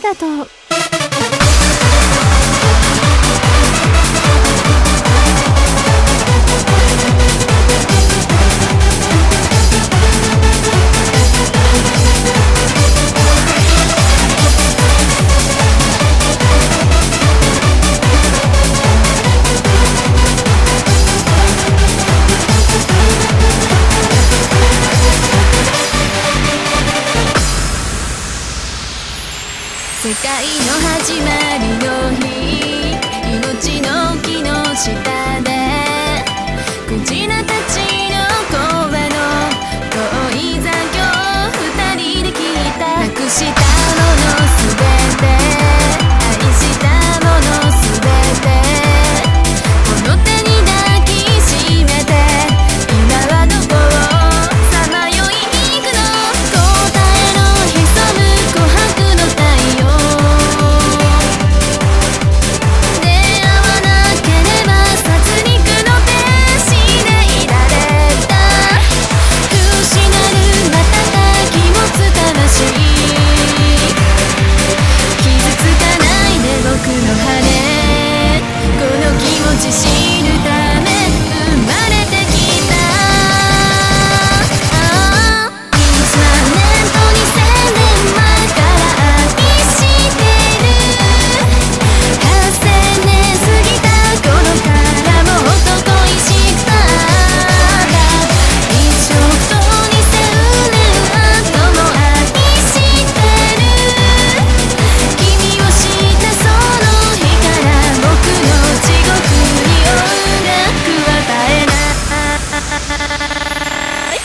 からだと。界の始まりの日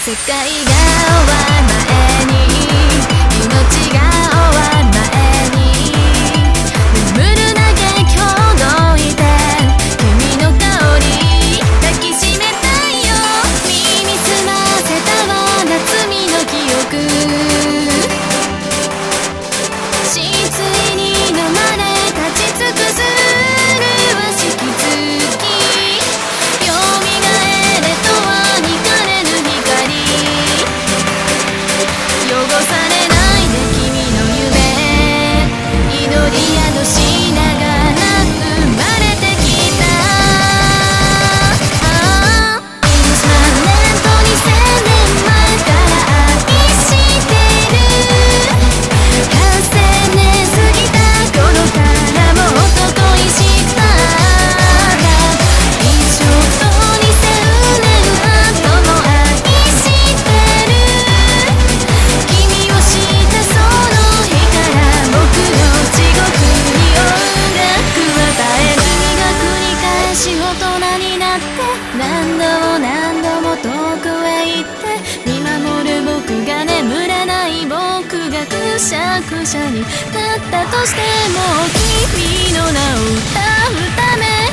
世界が終わる前に命がしゃくしゃに立ったとしても君の名を歌うため